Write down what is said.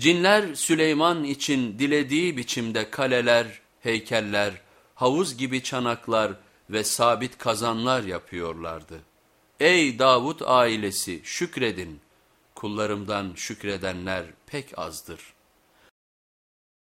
Cinler Süleyman için dilediği biçimde kaleler, heykeller, havuz gibi çanaklar ve sabit kazanlar yapıyorlardı. Ey Davut ailesi şükredin, kullarımdan şükredenler pek azdır.''